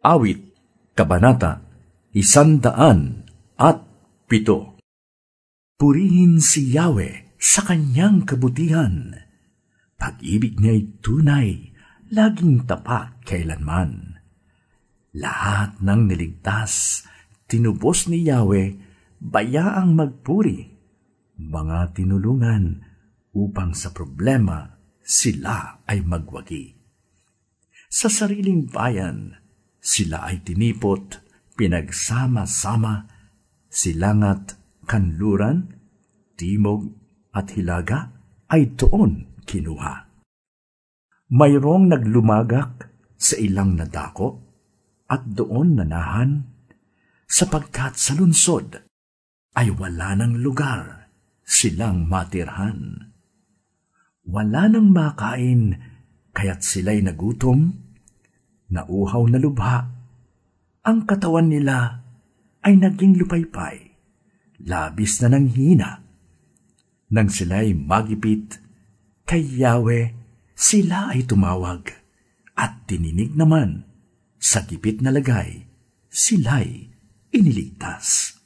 Awit, Kabanata, Isandaan at Pito. Purihin si Yahweh sa kanyang kabutihan. Pag-ibig niya'y tunay, laging tapat kailanman. Lahat ng niligtas, tinubos ni Yahweh, bayaang magpuri. Mga tinulungan upang sa problema sila ay magwagi. Sa sariling bayan, sila ay tinipot, pinagsama-sama, silangat kanluran, timog at hilaga ay doon kinuha. Mayroong naglumagak sa ilang nadako at doon nanahan sapagkat sa lunsod ay wala ng lugar silang matirhan. Wala nang makain kaya't sila'y nagutom, nauhaw na lubha, ang katawan nila ay naging lupaypay labis na nang hina. Nang sila'y magipit, kay Yahweh sila ay tumawag at tininig naman sa gipit na lagay sila'y iniligtas.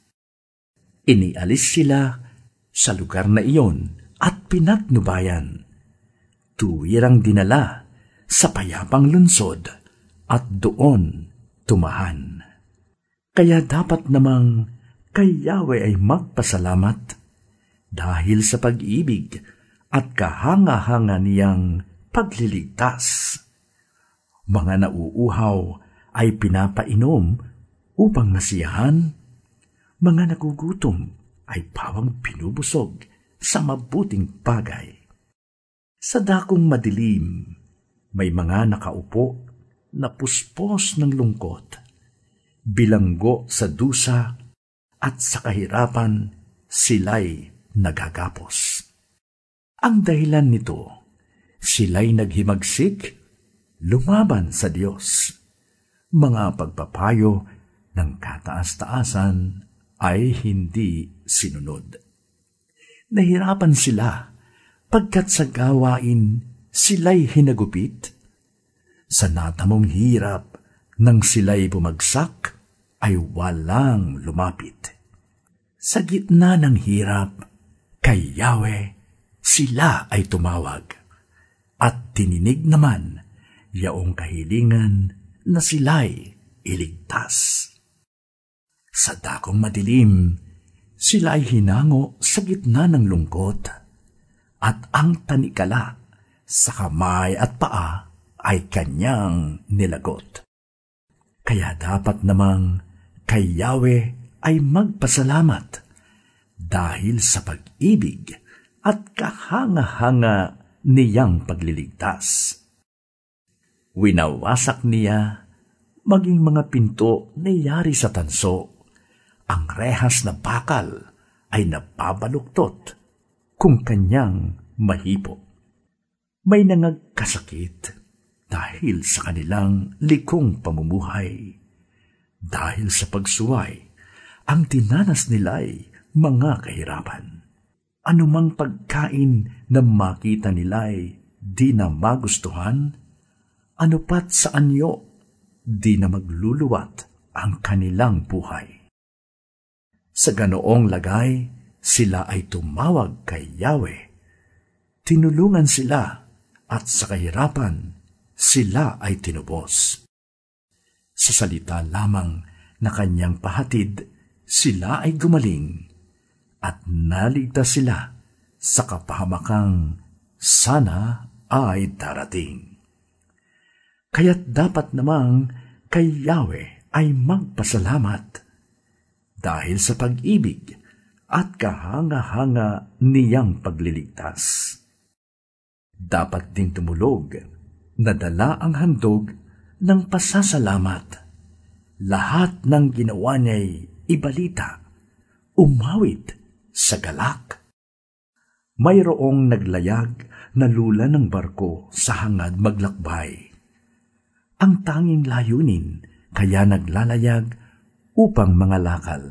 Inialis sila sa lugar na iyon at pinatnubayan. Tuwirang dinala sa payapang lunsod at doon tumahan. Kaya dapat namang kay Yahweh ay magpasalamat dahil sa pag-ibig at kahanga-hanga niyang pagliligtas. Mga nauuhaw ay pinapainom upang masiyahan, mga nagugutom ay pawang pinubusog sa mabuting bagay. Sa dakong madilim, may mga nakaupo na puspos ng lungkot, bilanggo sa dusa at sa kahirapan sila'y nagagapos. Ang dahilan nito, sila'y naghimagsik, lumaban sa Diyos. Mga pagpapayo ng kataas-taasan ay hindi sinunod. Nahirapan sila pagkat sa gawain sila'y hinagupit. Sa natamong hirap nang sila'y bumagsak, ay walang lumapit. Sa gitna ng hirap, kay Yahweh, sila ay tumawag. At tininig naman yaong kahilingan na sila'y iligtas. Sa dakong madilim, sila ay hinango sa gitna ng lungkot, at ang tanikala sa kamay at paa ay kanyang nilagot. Kaya dapat namang kay Yahweh ay magpasalamat dahil sa pag-ibig at kahanga-hanga niyang pagliligtas. Winawasak niya maging mga pinto na yari sa tanso. Ang rehas na bakal ay napabaluktot kung kanyang mahipo. May nangagkasakit dahil sa kanilang likong pamumuhay. Dahil sa pagsuway, ang tinanas nila'y mga kahirapan. Anumang pagkain na makita nila'y di na magustuhan, ano pat sa anyo, di na magluluwat ang kanilang buhay. Sa ganoong lagay, sila ay tumawag kay Yahweh. Tinulungan sila at sa kahirapan, sila ay tinubos. Sa salita lamang na kanyang pahatid, sila ay gumaling at naligtas sila sa kapahamakang sana ay darating. Kaya't dapat namang kay Yahweh ay magpasalamat dahil sa pag-ibig at kahanga-hanga niyang pagliligtas. Dapat ding tumulog na dala ang handog ng pasasalamat. Lahat ng ginawa niya'y ibalita, umawit sa galak. Mayroong naglayag na lula ng barko sa hangad maglakbay. Ang tanging layunin kaya naglalayag upang mga lakal.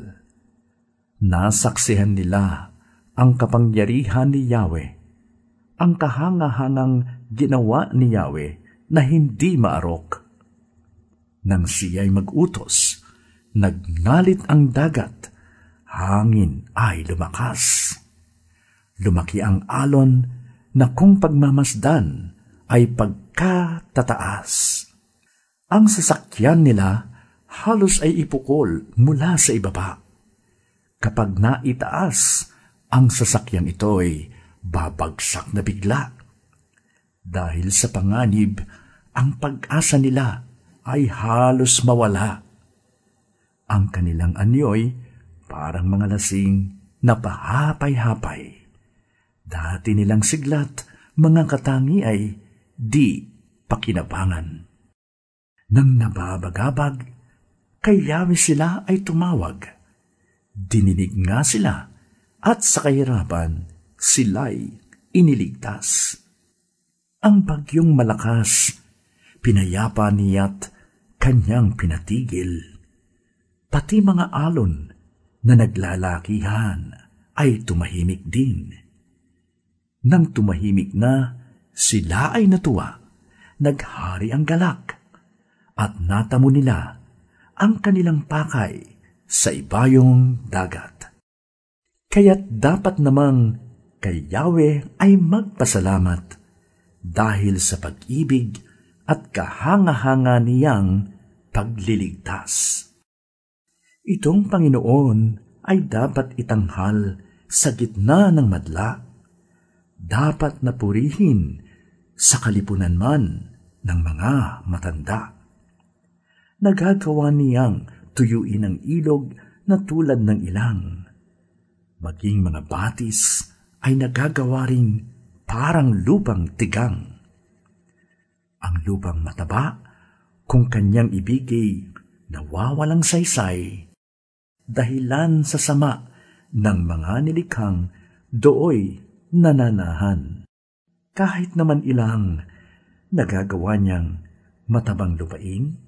Nasaksihan nila ang kapangyarihan ni Yahweh, ang kahangahangang ginawa ni Yahweh na hindi maarok. Nang siya'y mag-utos, nagngalit ang dagat, hangin ay lumakas. Lumaki ang alon na kung pagmamasdan ay pagkatataas. Ang sasakyan nila halos ay ipukol mula sa ibaba. Kapag naitaas, ang sasakyang ito ay babagsak na bigla. Dahil sa panganib, ang pag-asa nila ay halos mawala. Ang kanilang anyoy parang mga lasing na pahapay-hapay. Dati nilang siglat, mga katangi ay di pakinabangan. Nang nababagabag, kay sila ay tumawag. Dininig nga sila at sa kahirapan sila'y iniligtas. Ang bagyong malakas, pinayapa niya't kanyang pinatigil. Pati mga alon na naglalakihan ay tumahimik din. Nang tumahimik na, sila ay natuwa, naghari ang galak, at natamo nila ang kanilang pakay sa ibayong dagat. Kaya't dapat namang kay Yahweh ay magpasalamat dahil sa pag-ibig at kahanga-hanga niyang pagliligtas. Itong Panginoon ay dapat itanghal sa gitna ng madla. Dapat napurihin sa kalipunan man ng mga matanda. Nagagawa niyang tuyuin ang ilog na tulad ng ilang. Maging mga batis ay nagagawa ring parang lupang tigang. Ang lupang mataba, kung kanyang ibigay, nawawalang saysay, dahilan sa sama ng mga nilikhang dooy nananahan. Kahit naman ilang nagagawa niyang matabang lupain,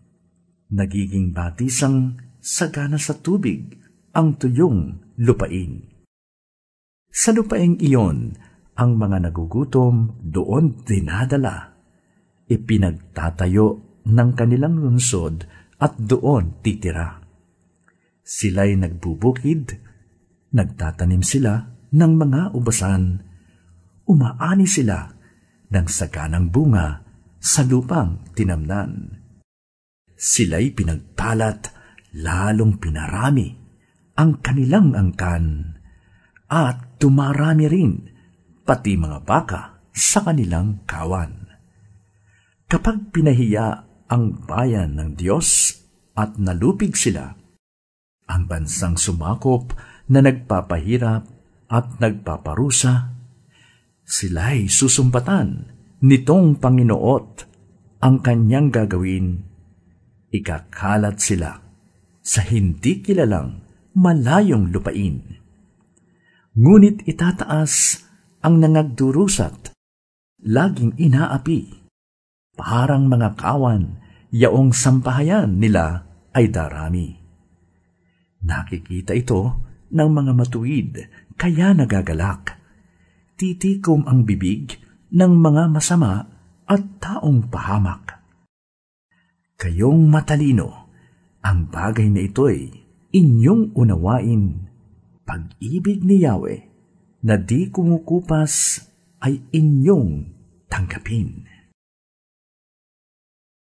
nagiging batisang sagana sa tubig ang tuyong lupain. Sa lupaing iyon, ang mga nagugutom doon dinadala. Ipinagtatayo ng kanilang lungsod at doon titira. Sila'y nagbubukid, nagtatanim sila ng mga ubasan, umaani sila ng saganang bunga sa lupang tinamnan. Sila'y pinagpalat, lalong pinarami ang kanilang angkan, at tumarami rin pati mga baka sa kanilang kawan. Kapag pinahiya ang bayan ng Diyos at nalupig sila, ang bansang sumakop na nagpapahirap at nagpaparusa, sila'y susumpatan nitong Panginoot ang kanyang gagawin. Ikakalat sila sa hindi kilalang malayong lupain. Ngunit itataas ang nangagdurusat, laging inaapi. Parang mga kawan, yaong sampahayan nila ay darami. Nakikita ito ng mga matuwid, kaya nagagalak. Titikom ang bibig ng mga masama at taong pahamak. Kayong matalino, ang bagay na ito'y inyong unawain. Pag-ibig ni Yahweh na di kumukupas ay inyong tanggapin.